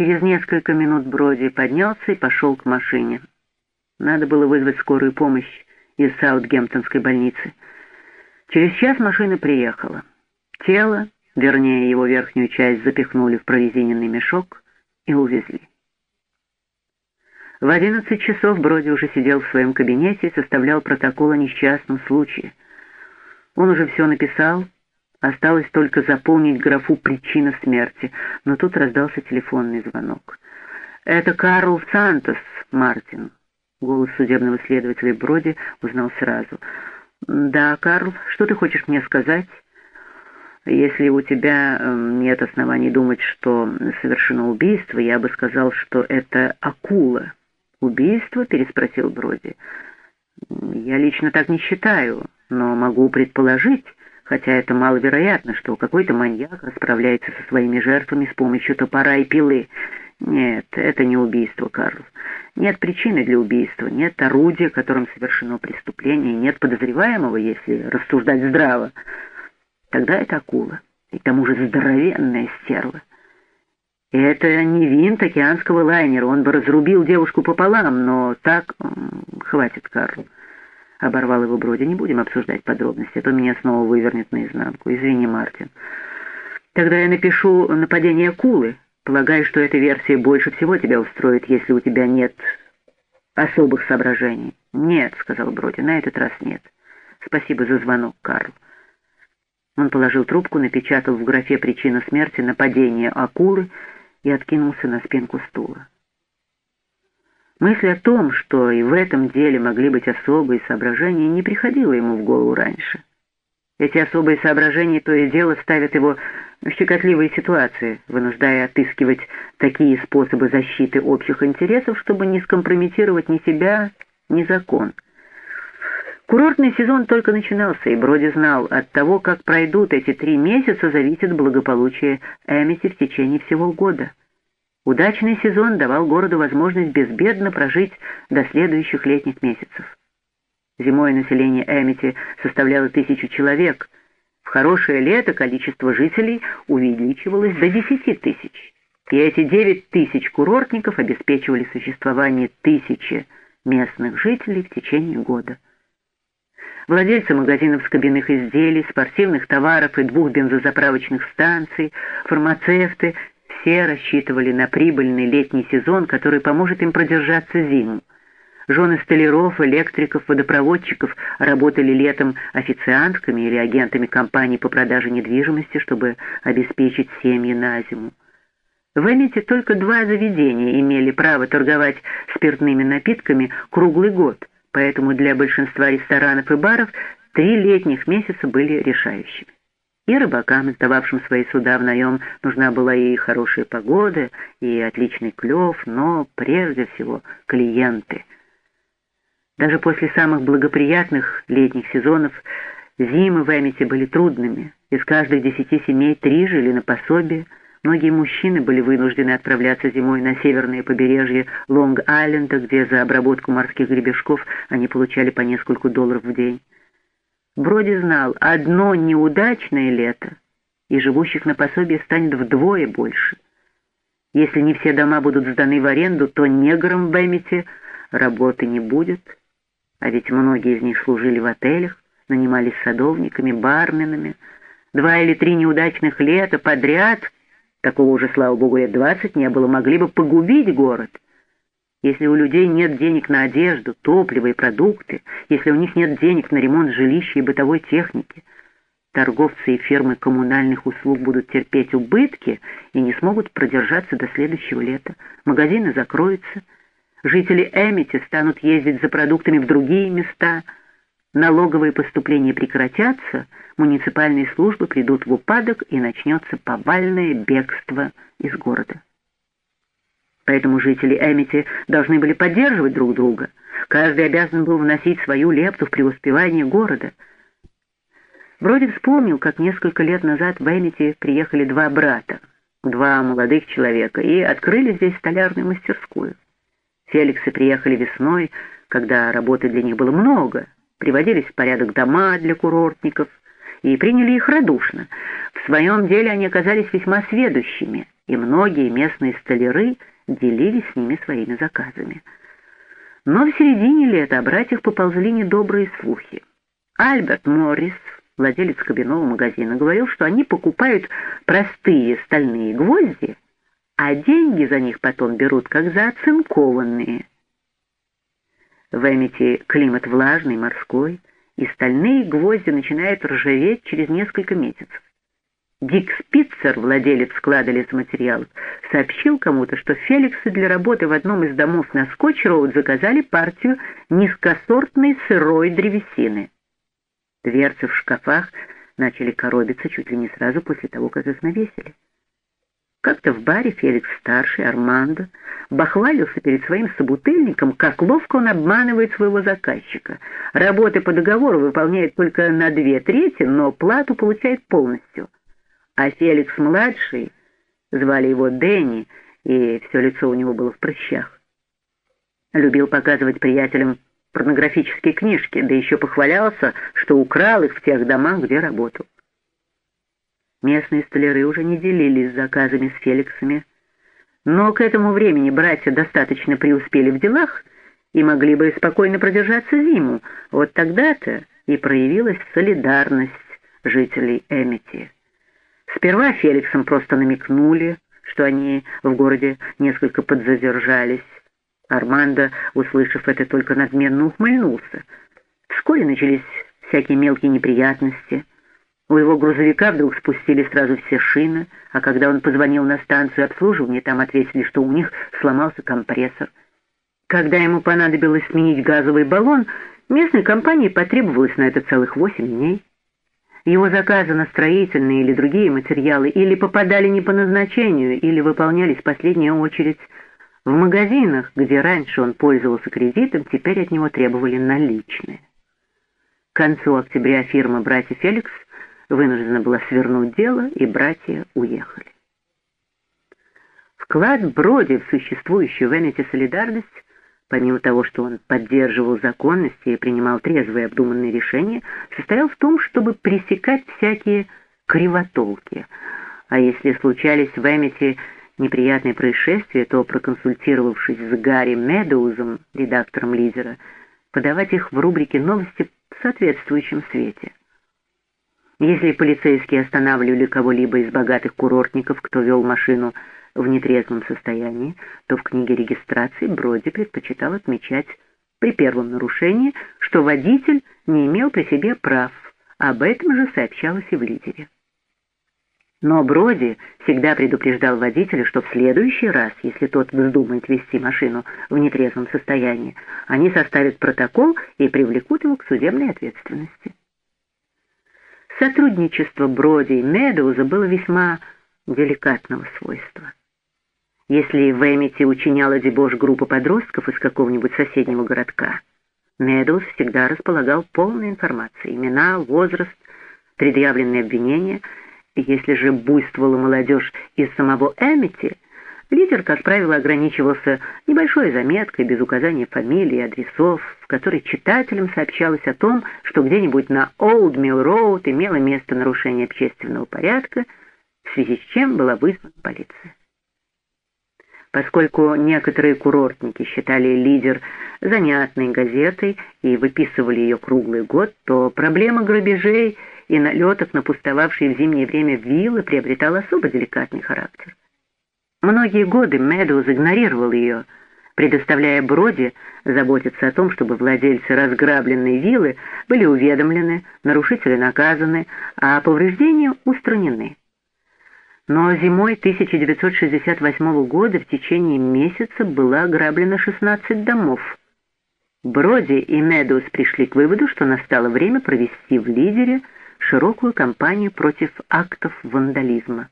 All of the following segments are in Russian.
Через несколько минут Броди поднялся и пошел к машине. Надо было вызвать скорую помощь из Саутгемптонской больницы. Через час машина приехала. Тело, вернее его верхнюю часть, запихнули в прорезиненный мешок и увезли. В одиннадцать часов Броди уже сидел в своем кабинете и составлял протокол о несчастном случае. Он уже все написал, осталось только заполнить графу «Причина смерти», но тут раздался телефонный звонок. «Это Карл Сантос, Мартин». Голос судебного следователя Броди узнал сразу. «Да, Карл, что ты хочешь мне сказать?» «Если у тебя эм, нет оснований думать, что совершено убийство, я бы сказал, что это акула». «Убийство?» — переспросил Броди. «Я лично так не считаю, но могу предположить, хотя это маловероятно, что какой-то маньяк расправляется со своими жертвами с помощью топора и пилы. Нет, это не убийство, Карл. Нет причины для убийства, нет орудия, которым совершено преступление, нет подозреваемого, если рассуждать здраво. Тогда это акула, и к тому же здоровенная стерва. И это не винт океанского лайнера, он бы разрубил девушку пополам, но так... Хватит, Карл. Оборвал его Броди. Не будем обсуждать подробности, а то меня снова вывернет наизнанку. Извини, Мартин. Тогда я напишу «Нападение акулы». Полагаю, что эта версия больше всего тебя устроит, если у тебя нет особых соображений. «Нет», — сказал Броди, — «на этот раз нет. Спасибо за звонок, Карл». Он положил трубку, напечатал в графе «Причина смерти» нападение акулы и откинулся на спинку стула. Мысль о том, что и в этом деле могли быть особые соображения, не приходила ему в голову раньше. Эти особые соображения то и дело ставят его в щекотливые ситуации, вынуждая отыскивать такие способы защиты общих интересов, чтобы не скомпрометировать ни себя, ни закон. Курортный сезон только начинался, и Броди знал, от того, как пройдут эти три месяца, зависит благополучие Эмити в течение всего года. Удачный сезон давал городу возможность безбедно прожить до следующих летних месяцев. Зимой население Эмити составляло тысячу человек. В хорошее лето количество жителей увеличивалось до десяти тысяч. И эти девять тысяч курортников обеспечивали существование тысячи местных жителей в течение года. Владельцы магазинов скобяных изделий, спортивных товаров и двух бензозаправочных станций, фармацевты все рассчитывали на прибыльный летний сезон, который поможет им продержаться зиму. Жены столяров, электриков, водопроводчиков работали летом официантками или агентами компаний по продаже недвижимости, чтобы обеспечить семьи на зиму. В Эмите только два заведения имели право торговать спиртными напитками круглый год, поэтому для большинства ресторанов и баров три летних месяца были решающими. И рыбакам, сдававшим свои суда в наем, нужна была и хорошая погода, и отличный клев, но прежде всего клиенты. Даже после самых благоприятных летних сезонов зимы в Эмите были трудными. Из каждых десяти семей три жили на пособие. Многие мужчины были вынуждены отправляться зимой на северное побережье Лонг-Айленда, где за обработку морских гребешков они получали по несколько долларов в день. Броди знал, одно неудачное лето, и живущих на пособие станет вдвое больше. Если не все дома будут сданы в аренду, то неграм в Бэмите работы не будет, а ведь многие из них служили в отелях, нанимались садовниками, барменами. Два или три неудачных лета подряд, такого уже, слава богу, лет двадцать не было, могли бы погубить город — если у людей нет денег на одежду, топливо и продукты, если у них нет денег на ремонт жилища и бытовой техники, торговцы и фирмы коммунальных услуг будут терпеть убытки и не смогут продержаться до следующего лета. Магазины закроются, жители Эмити станут ездить за продуктами в другие места, налоговые поступления прекратятся, муниципальные службы придут в упадок и начнется повальное бегство из города. Поэтому жители Эмити должны были поддерживать друг друга. Каждый обязан был вносить свою лепту в преуспевание города. Вроде вспомнил, как несколько лет назад в Эмити приехали два брата, два молодых человека, и открыли здесь столярную мастерскую. Феликсы приехали весной, когда работы для них было много, приводились в порядок дома для курортников и приняли их радушно. В своем деле они оказались весьма сведущими — и многие местные столяры делились с ними своими заказами. Но в середине лета о братьях поползли недобрые слухи. Альберт Моррис, владелец кабинного магазина, говорил, что они покупают простые стальные гвозди, а деньги за них потом берут как за оцинкованные. В Эмити климат влажный, морской, и стальные гвозди начинают ржаветь через несколько месяцев. Дик Спитцер, владелец склада лесоматериалов, сообщил кому-то, что Феликсы для работы в одном из домов на Скотч-Роуд заказали партию низкосортной сырой древесины. Дверцы в шкафах начали коробиться чуть ли не сразу после того, как их навесили. Как-то в баре Феликс-старший, Армандо, бахвалился перед своим собутыльником, как ловко он обманывает своего заказчика. Работы по договору выполняет только на две трети, но плату получает полностью. А Феликс-младший, звали его Дэнни, и все лицо у него было в прыщах, любил показывать приятелям порнографические книжки, да еще похвалялся, что украл их в тех домах, где работал. Местные столяры уже не делились заказами с Феликсами, но к этому времени братья достаточно преуспели в делах и могли бы спокойно продержаться зиму. Вот тогда-то и проявилась солидарность жителей Эмити. Сперва Феликсам просто намекнули, что они в городе несколько подзадержались, Армандо, услышав это, только надменно ухмыльнулся. Вскоре начались всякие мелкие неприятности. У его грузовика вдруг спустили сразу все шины, а когда он позвонил на станцию обслуживания, там ответили, что у них сломался компрессор. Когда ему понадобилось сменить газовый баллон, местной компании потребовалось на это целых восемь дней. Его заказы на строительные или другие материалы или попадали не по назначению, или выполнялись в последнюю очередь – в магазинах, где раньше он пользовался кредитом, теперь от него требовали наличные. К концу октября фирма «Братья Феликс» вынуждена была свернуть дело, и братья уехали. Вклад Броди в существующую в Эммете солидарность, помимо того, что он поддерживал законность и принимал трезвые обдуманные решения, состоял в том, чтобы пресекать всякие кривотолки. А если случались в Эммете неприятное происшествие, то, проконсультировавшись с Гарри Медоузом, редактором лидера, подавать их в рубрике «Новости» в соответствующем свете. Если полицейские останавливали кого-либо из богатых курортников, кто вел машину в нетрезвом состоянии, то в книге регистрации Броди предпочитал отмечать при первом нарушении, что водитель не имел при себе прав, об этом же сообщалось и в лидере. Но Броди всегда предупреждал водителя, что в следующий раз, если тот вздумает вести машину в нетрезвом состоянии, они составят протокол и привлекут его к судебной ответственности. Сотрудничество Броди и Медоуза было весьма деликатного свойства. Если в Эмити учиняла дебош группа подростков из какого-нибудь соседнего городка, Медоуз всегда располагал полной информацией, имена, возраст, предъявленные обвинения — если же буйствовала молодежь из самого Эмити, лидер, как правило, ограничивался небольшой заметкой без указания фамилий и адресов, в которой читателям сообщалось о том, что где-нибудь на Олд Милл Роуд имело место нарушение общественного порядка, в связи с чем была вызвана полиция. Поскольку некоторые курортники считали лидер занятной газетой и выписывали ее круглый год, то проблема грабежей – и налетов на пустовавшие в зимнее время виллы приобретал особо деликатный характер. Многие годы Медоуз игнорировал ее, предоставляя Броди заботиться о том, чтобы владельцы разграбленной виллы были уведомлены, нарушители наказаны, а повреждения устранены. Но зимой 1968 года в течение месяца было ограблено 16 домов. Броди и Медоуз пришли к выводу, что настало время провести в лидере – широкую кампанию против актов вандализма.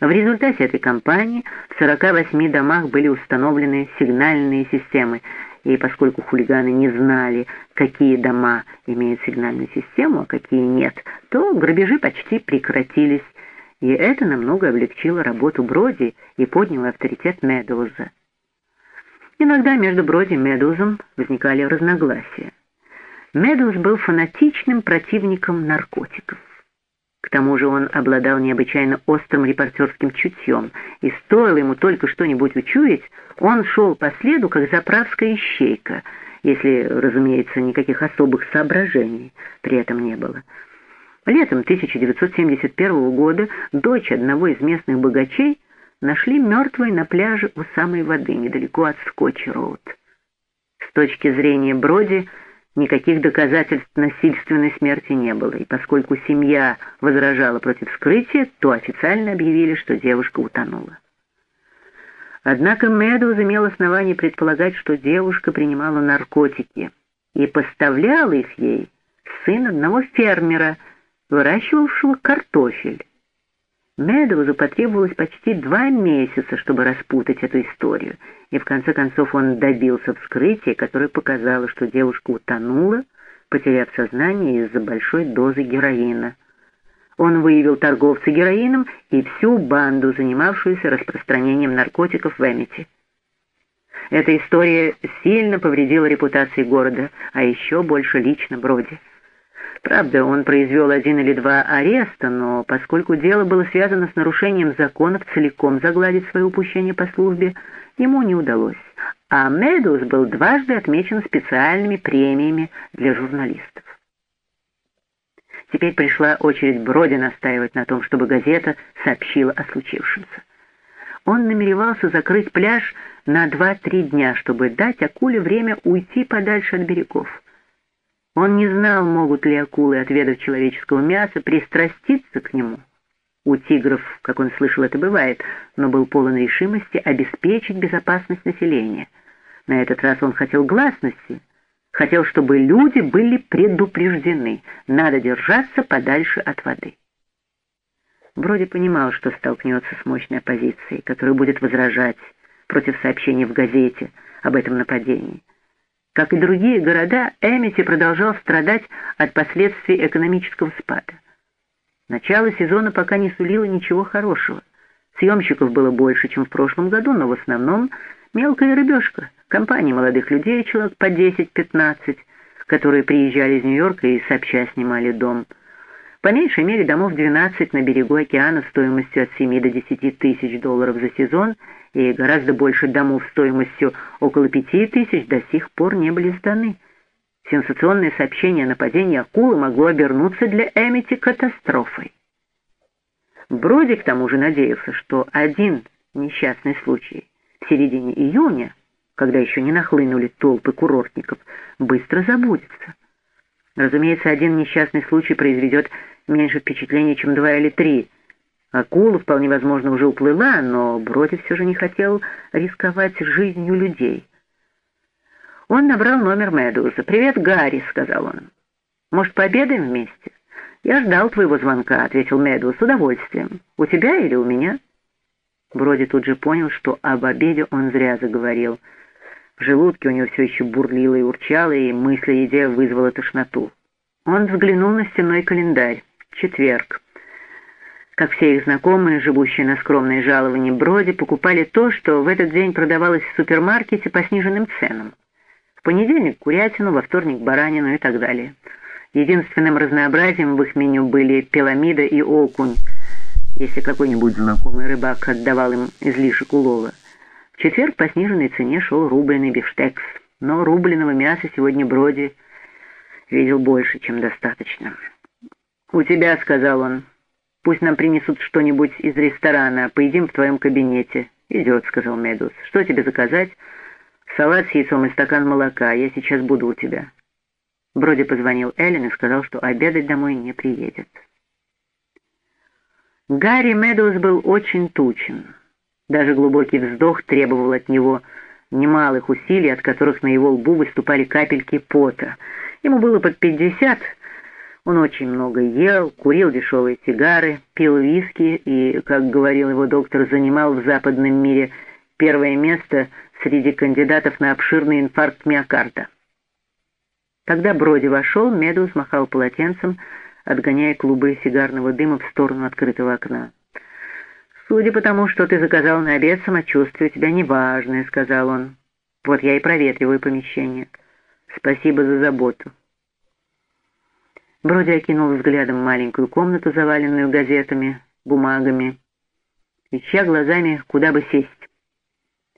В результате этой кампании в 48 домах были установлены сигнальные системы, и поскольку хулиганы не знали, какие дома имеют сигнальную систему, а какие нет, то грабежи почти прекратились, и это намного облегчило работу Броди и подняло авторитет Медоуза. Иногда между Броди и Медоузом возникали разногласия. Медоуз был фанатичным противником наркотиков. К тому же он обладал необычайно острым репортерским чутьем, и стоило ему только что-нибудь учуять, он шел по следу, как заправская ищейка, если, разумеется, никаких особых соображений при этом не было. Летом 1971 года дочь одного из местных богачей нашли мертвой на пляже у самой воды, недалеко от Скотч-Роуд. С точки зрения Броди, никаких доказательств насильственной смерти не было, и поскольку семья возражала против вскрытия, то официально объявили, что девушка утонула. Однако Мэдоуз имел основание предполагать, что девушка принимала наркотики и поставлял их ей сын одного фермера, выращивавшего картофель. Медоузу потребовалось почти два месяца, чтобы распутать эту историю, и в конце концов он добился вскрытия, которое показало, что девушка утонула, потеряв сознание из-за большой дозы героина. Он выявил торговца героином и всю банду, занимавшуюся распространением наркотиков в Эмити. Эта история сильно повредила репутации города, а еще больше лично Броди. Правда, он произвел один или два ареста, но поскольку дело было связано с нарушением законов, целиком загладить свое упущение по службе ему не удалось. А Медус был дважды отмечен специальными премиями для журналистов. Теперь пришла очередь Броди настаивать на том, чтобы газета сообщила о случившемся. Он намеревался закрыть пляж на 2-3 дня, чтобы дать акуле время уйти подальше от берегов. Он не знал, могут ли акулы, отведав человеческого мяса, пристраститься к нему. У тигров, как он слышал, это бывает, но был полон решимости обеспечить безопасность населения. На этот раз он хотел гласности, хотел, чтобы люди были предупреждены, надо держаться подальше от воды. Вроде понимал, что столкнется с мощной оппозицией, которая будет возражать против сообщений в газете об этом нападении. Как и другие города, Эмити продолжал страдать от последствий экономического спада. Начало сезона пока не сулило ничего хорошего. Съемщиков было больше, чем в прошлом году, но в основном мелкая рыбешка, компания молодых людей, человек по 10-15, которые приезжали из Нью-Йорка и сообща снимали дом. По меньшей мере домов 12 на берегу океана стоимостью от 7 до 10 тысяч долларов за сезон – и гораздо больше домов стоимостью около пяти тысяч до сих пор не были сданы. Сенсационное сообщение о нападении акулы могло обернуться для Эмити катастрофой. Броди к тому же надеялся, что один несчастный случай в середине июня, когда еще не нахлынули толпы курортников, быстро забудется. Разумеется, один несчастный случай произведет меньше впечатления, чем два или три – Акула, вполне возможно, уже уплыла, но Броди все же не хотел рисковать жизнью людей. Он набрал номер Медуза. «Привет, Гарри», — сказал он. «Может, пообедаем вместе?» «Я ждал твоего звонка», — ответил Медуз с удовольствием. «У тебя или у меня?» Броди тут же понял, что об обеде он зря заговорил. В желудке у него все еще бурлило и урчало, и мысль о еде вызвала тошноту. Он взглянул на стенной календарь. Четверг. Как все их знакомые, живущие на скромные жалования Броди, покупали то, что в этот день продавалось в супермаркете по сниженным ценам. В понедельник курятину, во вторник баранину и так далее. Единственным разнообразием в их меню были пиламида и окунь, если какой-нибудь знакомый рыбак отдавал им излишек улова. Четверг по сниженной цене шел рубленый бифштекс, но рубленого мяса сегодня Броди видел больше, чем достаточно. «У тебя», — сказал он, Пусть нам принесут что-нибудь из ресторана, поедим в твоем кабинете». «Идет», — сказал Медус. «Что тебе заказать?» «Салат с яйцом и стакан молока. Я сейчас буду у тебя». Броди позвонил Эллен и сказал, что обедать домой не приедет. Гарри Медоуз был очень тучен. Даже глубокий вздох требовал от него немалых усилий, от которых на его лбу выступали капельки пота. Ему было под пятьдесят, он очень много ел, курил дешевые сигары, пил виски и, как говорил его доктор, занимал в западном мире первое место среди кандидатов на обширный инфаркт миокарда. Когда Броди вошел, Медус махал полотенцем, отгоняя клубы сигарного дыма в сторону открытого окна. «Судя по тому, что ты заказал на обед, самочувствие у тебя неважное», — сказал он. «Вот я и проветриваю помещение. Спасибо за заботу». Броди окинул взглядом маленькую комнату, заваленную газетами, бумагами, ища глазами, куда бы сесть.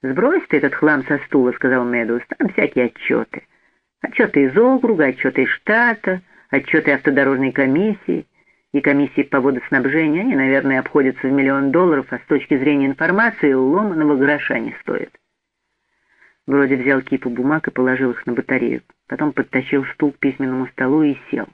«Сбрось ты этот хлам со стула», — сказал Медус, — «там всякие отчеты. Отчеты из округа, отчеты из штата, отчеты автодорожной комиссии и комиссии по водоснабжению. Они, наверное, обходятся в миллион долларов, а с точки зрения информации ломаного гроша не стоят». Вроде взял кипу бумаг и положил их на батарею. Потом подтащил стул к письменному столу и сел.